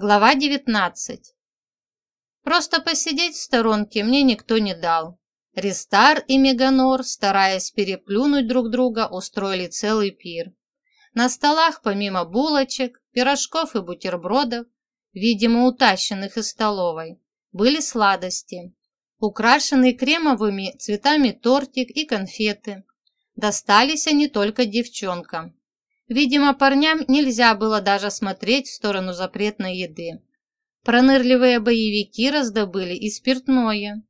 Глава 19. Просто посидеть в сторонке мне никто не дал. Ристар и Меганор, стараясь переплюнуть друг друга, устроили целый пир. На столах, помимо булочек, пирожков и бутербродов, видимо, утащенных из столовой, были сладости, украшенные кремовыми цветами тортик и конфеты. Достались они только девчонкам. Видимо, парням нельзя было даже смотреть в сторону запретной еды. Пронырливые боевики раздобыли и спиртное.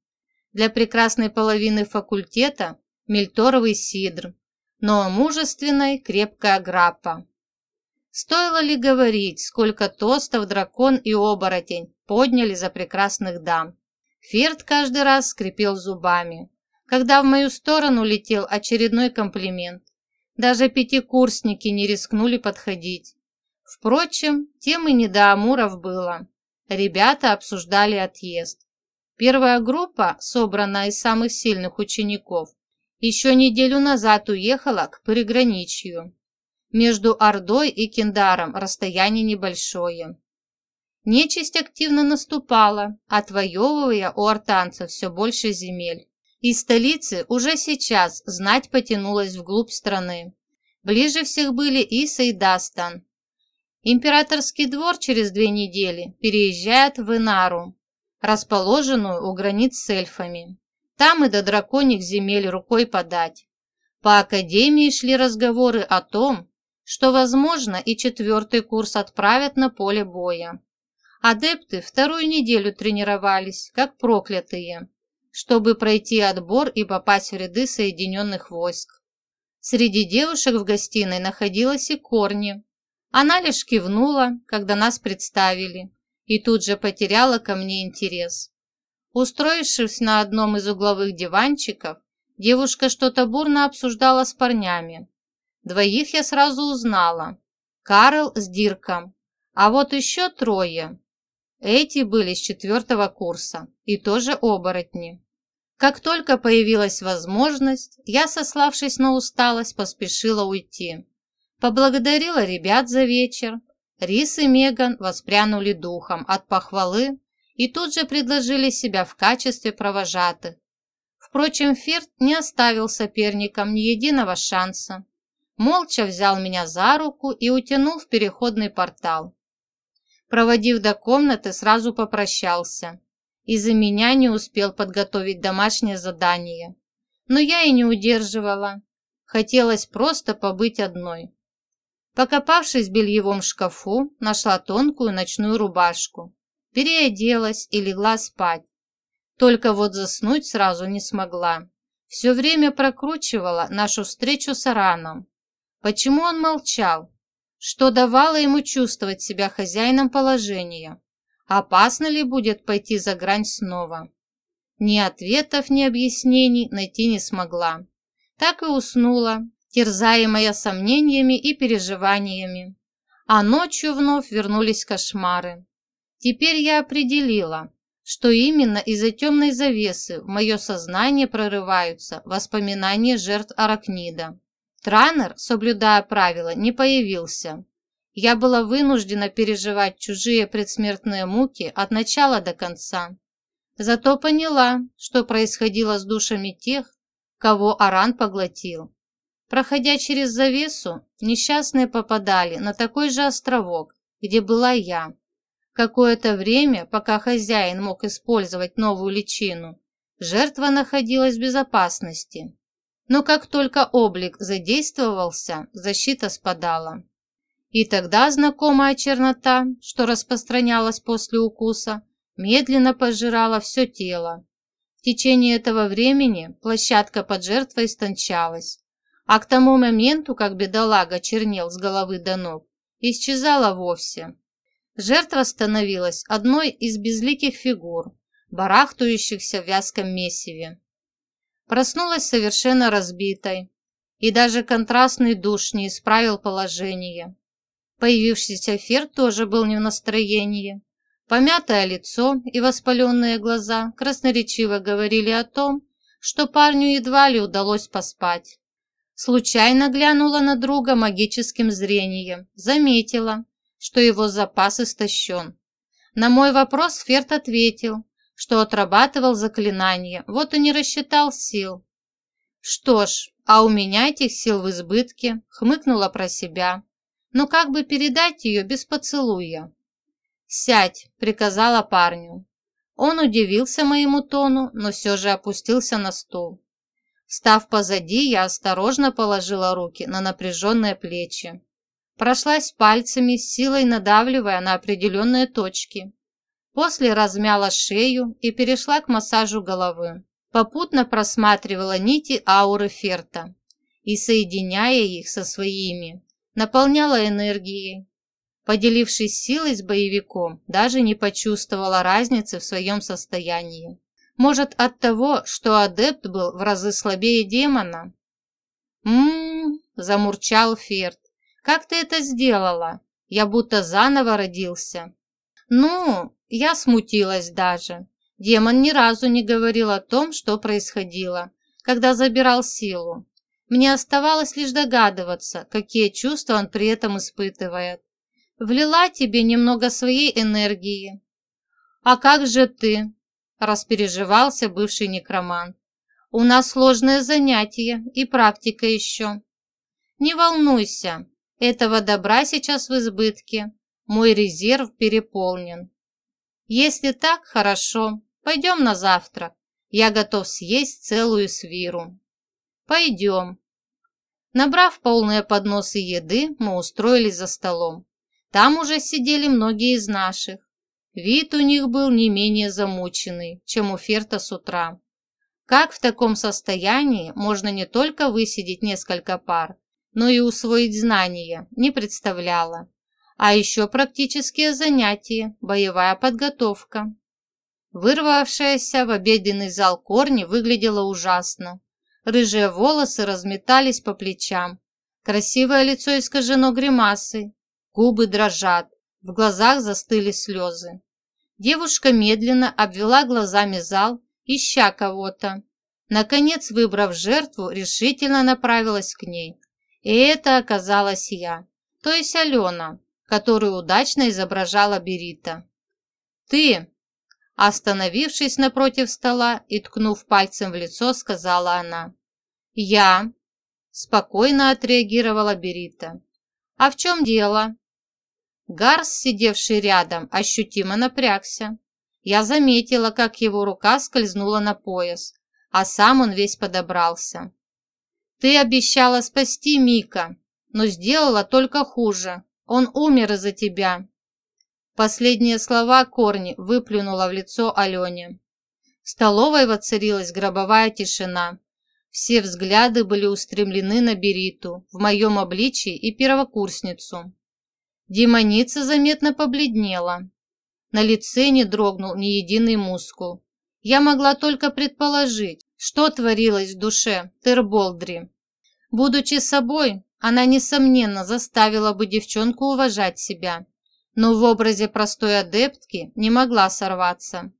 Для прекрасной половины факультета мельторовый сидр, но мужественной крепкая граппа. Стоило ли говорить, сколько тостов дракон и оборотень подняли за прекрасных дам? Ферд каждый раз скрипел зубами, когда в мою сторону летел очередной комплимент. Даже пятикурсники не рискнули подходить. Впрочем, тем и не до Амуров было. Ребята обсуждали отъезд. Первая группа, собранная из самых сильных учеников, еще неделю назад уехала к приграничью. Между Ордой и Кендаром расстояние небольшое. Нечисть активно наступала, отвоевывая у артанцев все больше земель. Из столицы уже сейчас знать потянулась вглубь страны. Ближе всех были Иса и Дастан. Императорский двор через две недели переезжает в Инару, расположенную у границ с эльфами. Там и до драконьих земель рукой подать. По академии шли разговоры о том, что, возможно, и четвертый курс отправят на поле боя. Адепты вторую неделю тренировались, как проклятые чтобы пройти отбор и попасть в ряды соединенных войск. Среди девушек в гостиной находилась и Корни. Она лишь кивнула, когда нас представили, и тут же потеряла ко мне интерес. Устроившись на одном из угловых диванчиков, девушка что-то бурно обсуждала с парнями. Двоих я сразу узнала. Карл с Дирком, а вот еще трое. Эти были с четвертого курса и тоже оборотни. Как только появилась возможность, я, сославшись на усталость, поспешила уйти. Поблагодарила ребят за вечер. Рис и Меган воспрянули духом от похвалы и тут же предложили себя в качестве провожатых. Впрочем, Ферд не оставил соперникам ни единого шанса. Молча взял меня за руку и утянул в переходный портал. Проводив до комнаты, сразу попрощался. Из-за меня не успел подготовить домашнее задание. Но я и не удерживала. Хотелось просто побыть одной. Покопавшись в бельевом шкафу, нашла тонкую ночную рубашку. Переоделась и легла спать. Только вот заснуть сразу не смогла. Все время прокручивала нашу встречу с Араном. Почему он молчал? что давало ему чувствовать себя хозяином положения. Опасно ли будет пойти за грань снова? Ни ответов, ни объяснений найти не смогла. Так и уснула, терзаемая сомнениями и переживаниями. А ночью вновь вернулись кошмары. Теперь я определила, что именно из-за темной завесы в мое сознание прорываются воспоминания жертв Аракнида. Транер, соблюдая правила, не появился. Я была вынуждена переживать чужие предсмертные муки от начала до конца. Зато поняла, что происходило с душами тех, кого Аран поглотил. Проходя через завесу, несчастные попадали на такой же островок, где была я. Какое-то время, пока хозяин мог использовать новую личину, жертва находилась в безопасности. Но как только облик задействовался, защита спадала. И тогда знакомая чернота, что распространялась после укуса, медленно пожирала все тело. В течение этого времени площадка под жертвой истончалась, а к тому моменту, как бедолага чернел с головы до ног, исчезала вовсе. Жертва становилась одной из безликих фигур, барахтающихся в вязком месиве. Проснулась совершенно разбитой, и даже контрастный душ не исправил положение. Появившийся Фер тоже был не в настроении. Помятое лицо и воспаленные глаза красноречиво говорили о том, что парню едва ли удалось поспать. Случайно глянула на друга магическим зрением, заметила, что его запас истощен. На мой вопрос Ферт ответил, что отрабатывал заклинание, вот и не рассчитал сил. Что ж, а у меня этих сил в избытке, хмыкнула про себя. Но как бы передать ее без поцелуя? «Сядь», — приказала парню. Он удивился моему тону, но все же опустился на стул. Став позади, я осторожно положила руки на напряженные плечи. Прошлась пальцами, силой надавливая на определенные точки. После размяла шею и перешла к массажу головы. Попутно просматривала нити ауры Ферта и, соединяя их со своими, наполняла энергией. Поделившись силой с боевиком, даже не почувствовала разницы в своем состоянии. Может, от того, что адепт был в разы слабее демона? «М-м-м», замурчал Ферд. «Как ты это сделала? Я будто заново родился». «Ну, я смутилась даже. Демон ни разу не говорил о том, что происходило, когда забирал силу. Мне оставалось лишь догадываться, какие чувства он при этом испытывает. Влила тебе немного своей энергии. А как же ты? Распереживался бывший некромант. У нас сложное занятие и практика еще. Не волнуйся, этого добра сейчас в избытке. Мой резерв переполнен. Если так, хорошо. Пойдем на завтрак. Я готов съесть целую свиру. Пойдем. Набрав полные подносы еды, мы устроились за столом. Там уже сидели многие из наших. Вид у них был не менее замученный, чем у Ферта с утра. Как в таком состоянии можно не только высидеть несколько пар, но и усвоить знания, не представляла. А еще практические занятия, боевая подготовка. Вырвавшаяся в обеденный зал корни выглядела ужасно. Рыжие волосы разметались по плечам. Красивое лицо искажено гримасой. Губы дрожат, в глазах застыли слезы. Девушка медленно обвела глазами зал, ища кого-то. Наконец, выбрав жертву, решительно направилась к ней. И это оказалась я, то есть Алена, которую удачно изображала Берита. «Ты!» Остановившись напротив стола и ткнув пальцем в лицо, сказала она. «Я», – спокойно отреагировала Берита. «А в чем дело?» Гарс, сидевший рядом, ощутимо напрягся. Я заметила, как его рука скользнула на пояс, а сам он весь подобрался. «Ты обещала спасти Мика, но сделала только хуже. Он умер из-за тебя». Последние слова Корни выплюнула в лицо Алене. В столовой воцарилась гробовая тишина. Все взгляды были устремлены на Бериту, в моем обличии и первокурсницу. Демоница заметно побледнела. На лице не дрогнул ни единый мускул. Я могла только предположить, что творилось в душе Терболдри. Будучи собой, она, несомненно, заставила бы девчонку уважать себя, но в образе простой адептки не могла сорваться.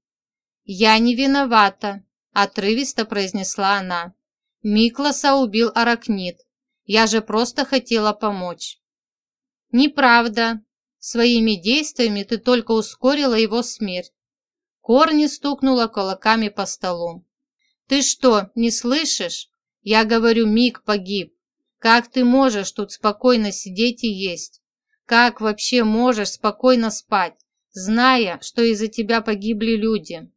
«Я не виновата», – отрывисто произнесла она. Миклоса убил аракнит. Я же просто хотела помочь. Неправда. Своими действиями ты только ускорила его смерть. Корни стукнула кулаками по столу. Ты что, не слышишь? Я говорю, Мик погиб. Как ты можешь тут спокойно сидеть и есть? Как вообще можешь спокойно спать, зная, что из-за тебя погибли люди?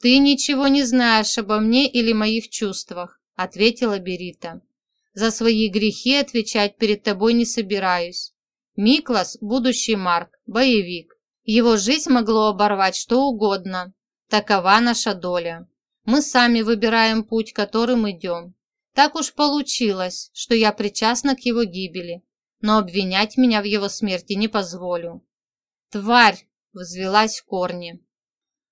Ты ничего не знаешь обо мне или моих чувствах ответила Берита. За свои грехи отвечать перед тобой не собираюсь. Миклас – будущий Марк, боевик. Его жизнь могло оборвать что угодно. Такова наша доля. Мы сами выбираем путь, которым идем. Так уж получилось, что я причастна к его гибели, но обвинять меня в его смерти не позволю. «Тварь!» – взвелась в корни.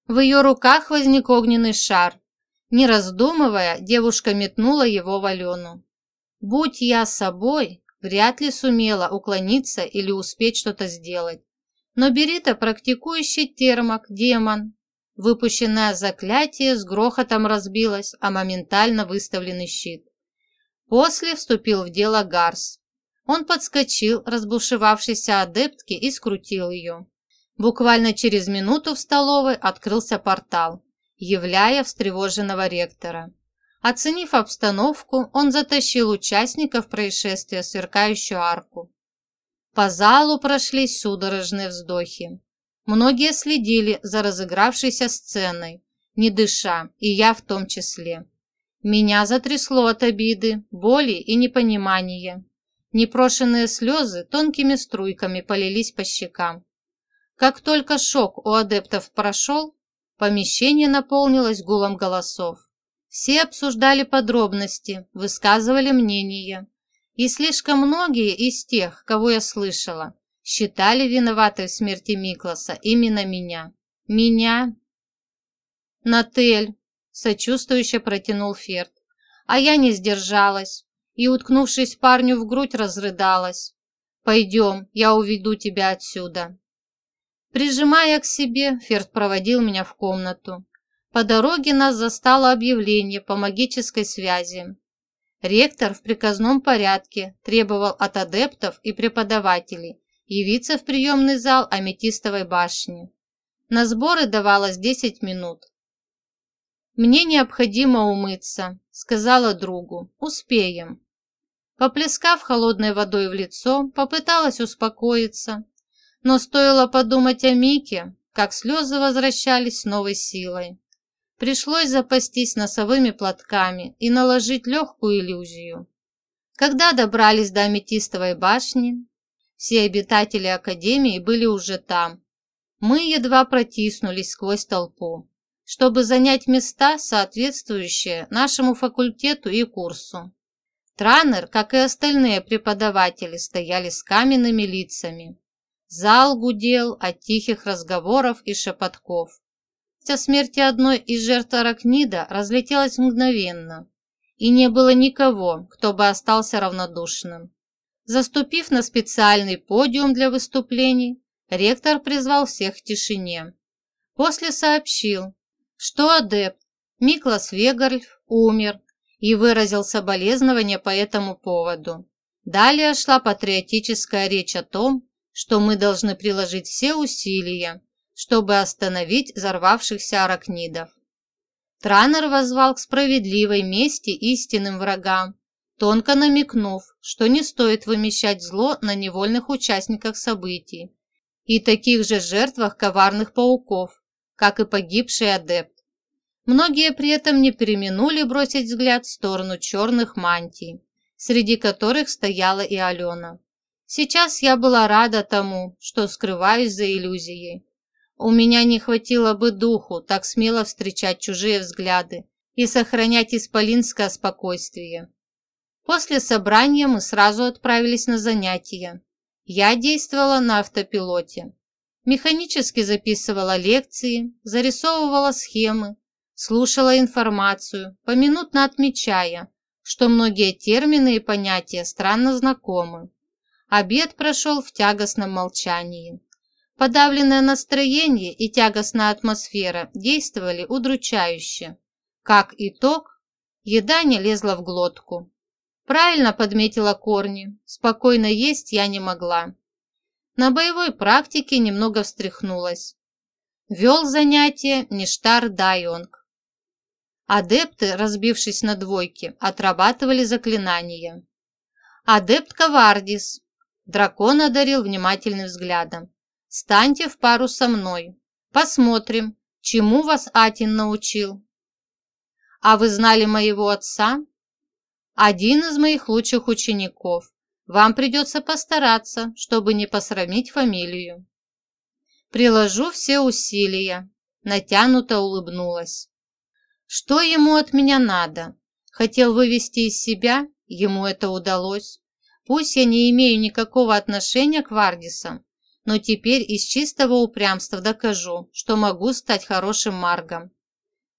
В ее руках возник огненный шар, не раздумывая, девушка метнула его в Алену. Будь я собой, вряд ли сумела уклониться или успеть что-то сделать. Но Берита практикующий термок, демон. Выпущенное заклятие с грохотом разбилось, а моментально выставленный щит. После вступил в дело Гарс. Он подскочил разбушевавшейся адептке и скрутил ее. Буквально через минуту в столовой открылся портал, являя встревоженного ректора. Оценив обстановку, он затащил участников происшествия в сверкающую арку. По залу прошлись судорожные вздохи. Многие следили за разыгравшейся сценой, не дыша, и я в том числе. Меня затрясло от обиды, боли и непонимания. Непрошенные слезы тонкими струйками полились по щекам. Как только шок у адептов прошел, помещение наполнилось гулом голосов. Все обсуждали подробности, высказывали мнения. И слишком многие из тех, кого я слышала, считали виноватой в смерти Микласа именно меня. Меня? Натель, сочувствующе протянул Ферд. А я не сдержалась и, уткнувшись парню в грудь, разрыдалась. «Пойдем, я уведу тебя отсюда». Прижимая к себе, Ферд проводил меня в комнату. По дороге нас застало объявление по магической связи. Ректор в приказном порядке требовал от адептов и преподавателей явиться в приемный зал Аметистовой башни. На сборы давалось 10 минут. «Мне необходимо умыться», — сказала другу. «Успеем». Поплескав холодной водой в лицо, попыталась успокоиться, но стоило подумать о Мике, как слезы возвращались с новой силой. Пришлось запастись носовыми платками и наложить легкую иллюзию. Когда добрались до Аметистовой башни, все обитатели Академии были уже там. Мы едва протиснулись сквозь толпу, чтобы занять места, соответствующие нашему факультету и курсу. Транер, как и остальные преподаватели, стояли с каменными лицами. Зал гудел от тихих разговоров и шепотков. О смерти одной из жертв аракнида разлетелась мгновенно, и не было никого, кто бы остался равнодушным. Заступив на специальный подиум для выступлений, ректор призвал всех к тишине. После сообщил, что адепт Миклас Вегарльф умер и выразил соболезнования по этому поводу. Далее шла патриотическая речь о том, что мы должны приложить все усилия, чтобы остановить взорвавшихся аракнидов. Транер возвал к справедливой мести истинным врагам, тонко намекнув, что не стоит вымещать зло на невольных участниках событий и таких же жертвах коварных пауков, как и погибший адепт. Многие при этом не переминули бросить взгляд в сторону черных мантий, среди которых стояла и Алена. Сейчас я была рада тому, что скрываюсь за иллюзией. У меня не хватило бы духу так смело встречать чужие взгляды и сохранять исполинское спокойствие. После собрания мы сразу отправились на занятия. Я действовала на автопилоте. Механически записывала лекции, зарисовывала схемы, слушала информацию, поминутно отмечая, что многие термины и понятия странно знакомы. Обед прошел в тягостном молчании. Подавленное настроение и тягостная атмосфера действовали удручающе. Как итог, еда не лезла в глотку. Правильно подметила Корни, спокойно есть я не могла. На боевой практике немного встряхнулась. Вел занятие Ништар Дайонг. Адепты, разбившись на двойки, отрабатывали заклинания. Адепт Кавардис Дракон одарил внимательным взглядом. «Станьте в пару со мной. Посмотрим, чему вас Атин научил». «А вы знали моего отца?» «Один из моих лучших учеников. Вам придется постараться, чтобы не посрамить фамилию». «Приложу все усилия», – натянуто улыбнулась. «Что ему от меня надо? Хотел вывести из себя, ему это удалось. Пусть я не имею никакого отношения к Вардисам, но теперь из чистого упрямства докажу, что могу стать хорошим маргом.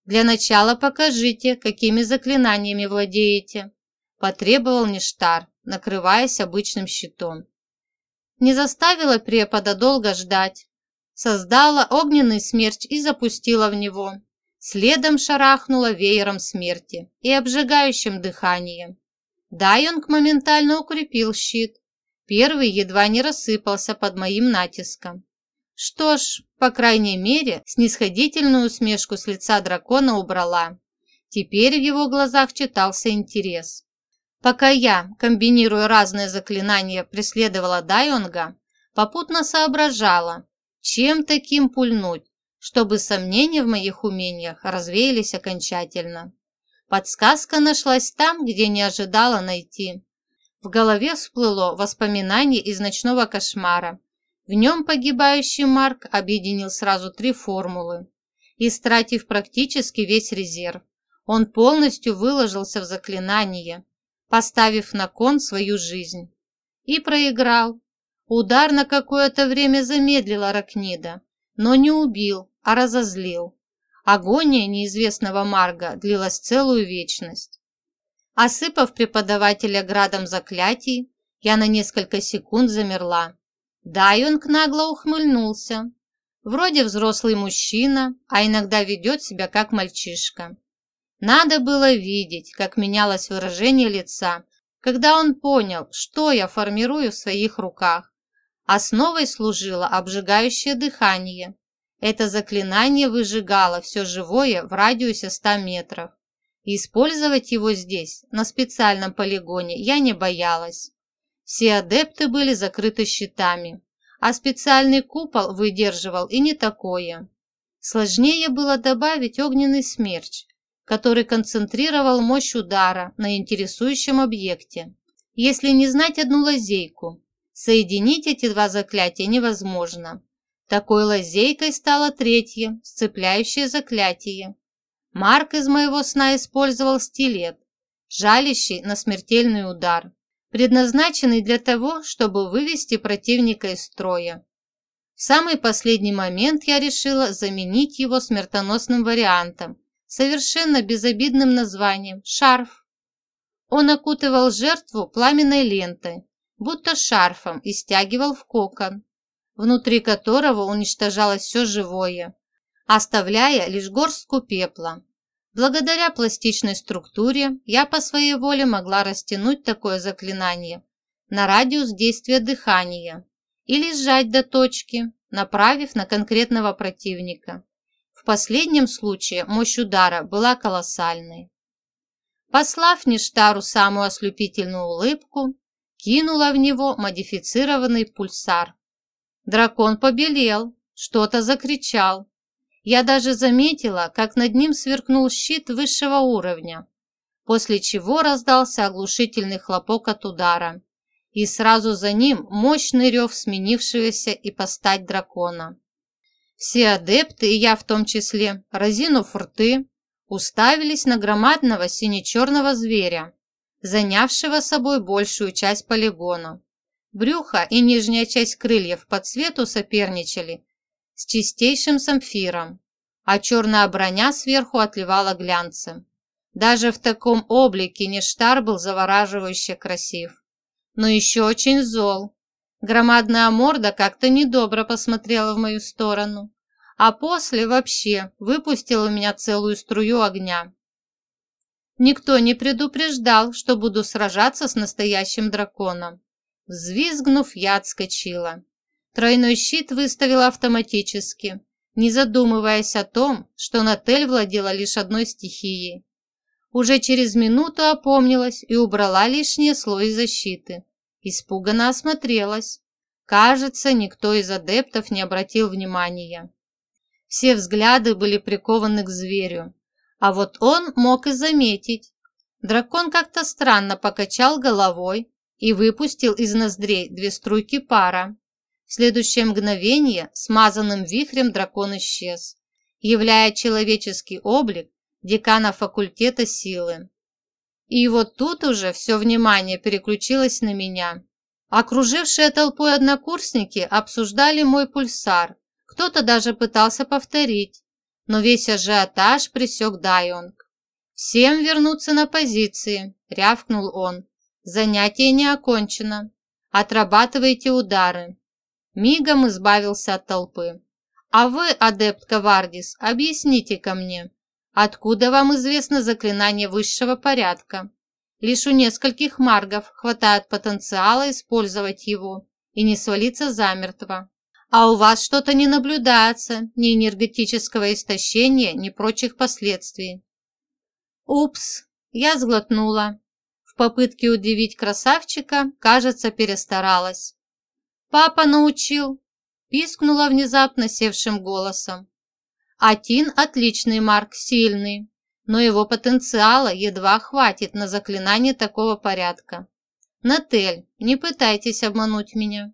Для начала покажите, какими заклинаниями владеете, потребовал Ништар, накрываясь обычным щитом. Не заставила препода долго ждать. Создала огненный смерч и запустила в него. Следом шарахнула веером смерти и обжигающим дыханием. Дайонг моментально укрепил щит. Первый едва не рассыпался под моим натиском. Что ж, по крайней мере, снисходительную усмешку с лица дракона убрала. Теперь в его глазах читался интерес. Пока я, комбинируя разные заклинания, преследовала Дайонга, попутно соображала, чем таким пульнуть, чтобы сомнения в моих умениях развеялись окончательно. Подсказка нашлась там, где не ожидала найти. В голове всплыло воспоминание из ночного кошмара. В нем погибающий Марк объединил сразу три формулы. Истратив практически весь резерв, он полностью выложился в заклинание, поставив на кон свою жизнь. И проиграл. Удар на какое-то время замедлил Аракнида, но не убил, а разозлил. Агония неизвестного Марга длилась целую вечность. Осыпав преподавателя градом заклятий, я на несколько секунд замерла. Дайонг нагло ухмыльнулся. Вроде взрослый мужчина, а иногда ведет себя как мальчишка. Надо было видеть, как менялось выражение лица, когда он понял, что я формирую в своих руках. Основой служило обжигающее дыхание. Это заклинание выжигало все живое в радиусе 100 метров. использовать его здесь, на специальном полигоне, я не боялась. Все адепты были закрыты щитами, а специальный купол выдерживал и не такое. Сложнее было добавить огненный смерч, который концентрировал мощь удара на интересующем объекте. Если не знать одну лазейку, соединить эти два заклятия невозможно. Такой лазейкой стало третье, сцепляющее заклятие. Марк из моего сна использовал стилет, жалящий на смертельный удар, предназначенный для того, чтобы вывести противника из строя. В самый последний момент я решила заменить его смертоносным вариантом, совершенно безобидным названием – шарф. Он окутывал жертву пламенной лентой, будто шарфом, и стягивал в кокон, внутри которого уничтожалось все живое, оставляя лишь горстку пепла. Благодаря пластичной структуре я по своей воле могла растянуть такое заклинание на радиус действия дыхания или сжать до точки, направив на конкретного противника. В последнем случае мощь удара была колоссальной. Послав Ништару самую ослепительную улыбку, кинула в него модифицированный пульсар. Дракон побелел, что-то закричал. Я даже заметила, как над ним сверкнул щит высшего уровня, после чего раздался оглушительный хлопок от удара, и сразу за ним мощный рев сменившегося и постать дракона. Все адепты, и я в том числе, разинув рты, уставились на громадного сине-черного зверя, занявшего собой большую часть полигона. Брюхо и нижняя часть крыльев по цвету соперничали с чистейшим самфиром, а черная броня сверху отливала глянцем. Даже в таком облике Нештар был завораживающе красив. Но еще очень зол, Громадная морда как-то недобро посмотрела в мою сторону, а после вообще выпустила у меня целую струю огня. Никто не предупреждал, что буду сражаться с настоящим драконом. Взвизгнув, я отскочила. Тройной щит выставила автоматически, не задумываясь о том, что Натель владела лишь одной стихией. Уже через минуту опомнилась и убрала лишний слой защиты. Испуганно осмотрелась. Кажется, никто из адептов не обратил внимания. Все взгляды были прикованы к зверю. А вот он мог и заметить. Дракон как-то странно покачал головой и выпустил из ноздрей две струйки пара. В следующее мгновение смазанным вихрем дракон исчез, являя человеческий облик декана факультета силы. И вот тут уже все внимание переключилось на меня. Окружившие толпой однокурсники обсуждали мой пульсар. Кто-то даже пытался повторить, но весь ажиотаж присек Дайонг. «Всем вернуться на позиции», – рявкнул он. «Занятие не окончено. Отрабатывайте удары». Мигом избавился от толпы. «А вы, адепт Кавардис, объясните-ка мне, Откуда вам известно заклинание высшего порядка? Лишь у нескольких маргов хватает потенциала использовать его и не свалиться замертво. А у вас что-то не наблюдается, ни энергетического истощения, ни прочих последствий. Упс, я сглотнула. В попытке удивить красавчика, кажется, перестаралась. Папа научил, пискнула внезапно севшим голосом. Атин отличный Марк, сильный, но его потенциала едва хватит на заклинание такого порядка. Натель, не пытайтесь обмануть меня.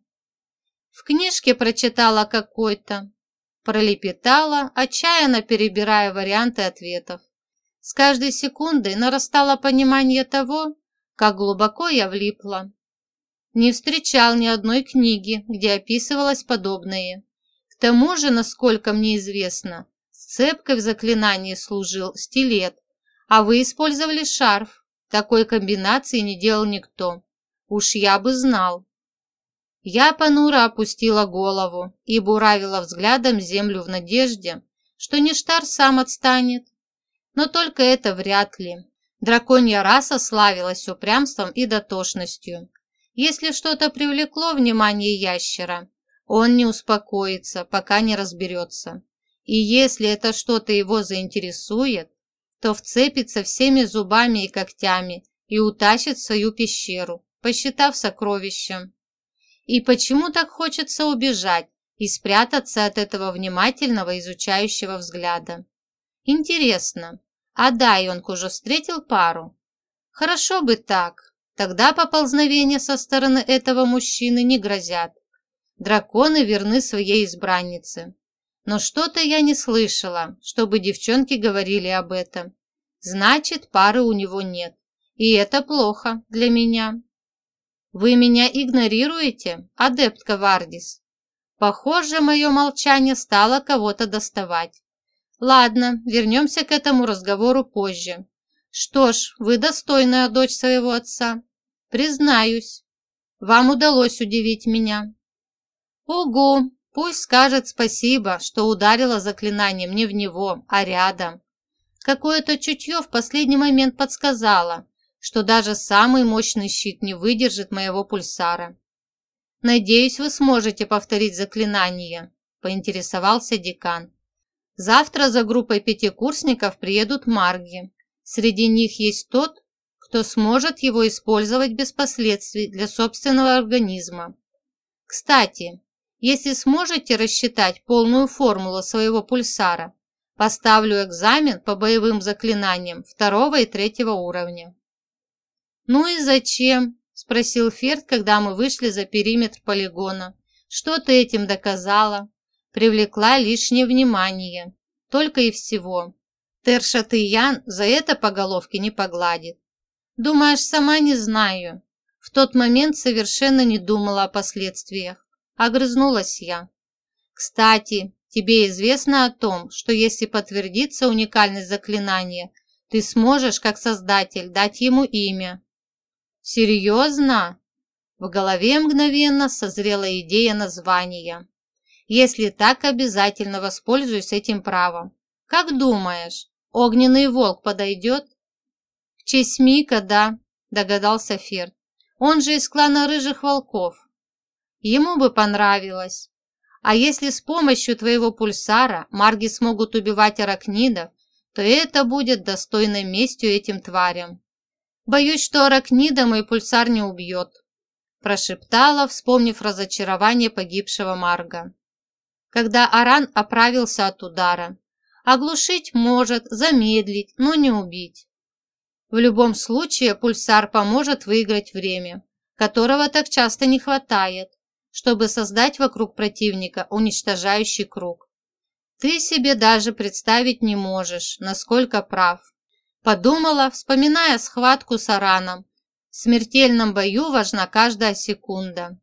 В книжке прочитала какой-то. Пролепетала, отчаянно перебирая варианты ответов. С каждой секундой нарастало понимание того, как глубоко я влипла. Не встречал ни одной книги, где описывалось подобное. К тому же, насколько мне известно, Цепкой в заклинании служил стилет, а вы использовали шарф. Такой комбинации не делал никто. Уж я бы знал. Я понуро опустила голову и буравила взглядом землю в надежде, что Ништар сам отстанет. Но только это вряд ли. Драконья раса славилась упрямством и дотошностью. Если что-то привлекло внимание ящера, он не успокоится, пока не разберется. И если это что-то его заинтересует, то вцепится всеми зубами и когтями и утащит в свою пещеру, посчитав сокровищем. И почему так хочется убежать и спрятаться от этого внимательного изучающего взгляда? Интересно, а Дайонг уже встретил пару? Хорошо бы так, тогда поползновения со стороны этого мужчины не грозят. Драконы верны своей избраннице. Но что-то я не слышала, чтобы девчонки говорили об этом. Значит, пары у него нет. И это плохо для меня. Вы меня игнорируете, адептка Вардис? Похоже, мое молчание стало кого-то доставать. Ладно, вернемся к этому разговору позже. Что ж, вы достойная дочь своего отца. Признаюсь, вам удалось удивить меня. Угу, Пусть скажет спасибо, что ударила заклинанием не в него, а рядом. Какое-то чутье в последний момент подсказало, что даже самый мощный щит не выдержит моего пульсара. «Надеюсь, вы сможете повторить заклинание», – поинтересовался декан. «Завтра за группой пятикурсников приедут марги. Среди них есть тот, кто сможет его использовать без последствий для собственного организма. Кстати, если сможете рассчитать полную формулу своего пульсара, поставлю экзамен по боевым заклинаниям второго и третьего уровня. «Ну и зачем?» – спросил Ферд, когда мы вышли за периметр полигона. «Что ты этим доказала?» Привлекла лишнее внимание. Только и всего. Тершатыян за это по головке не погладит. Думаешь, сама не знаю. В тот момент совершенно не думала о последствиях. Огрызнулась я. Кстати, тебе известно о том, что если подтвердится уникальность заклинания, ты сможешь, как создатель, дать ему имя. Серьезно? В голове мгновенно созрела идея названия. Если так, обязательно воспользуюсь этим правом. Как думаешь, огненный волк подойдет? В честь Мика, да, догадался Ферд. Он же из клана рыжих волков. Ему бы понравилось. А если с помощью твоего пульсара марги смогут убивать аракнидов, то это будет достойной местью этим тварям. Боюсь, что аракнида мой пульсар не убьет, прошептала, вспомнив разочарование погибшего Марга. Когда Аран оправился от удара. Оглушить может, замедлить, но не убить. В любом случае пульсар поможет выиграть время, которого так часто не хватает чтобы создать вокруг противника уничтожающий круг. Ты себе даже представить не можешь, насколько прав. Подумала, вспоминая схватку с Араном. В смертельном бою важна каждая секунда.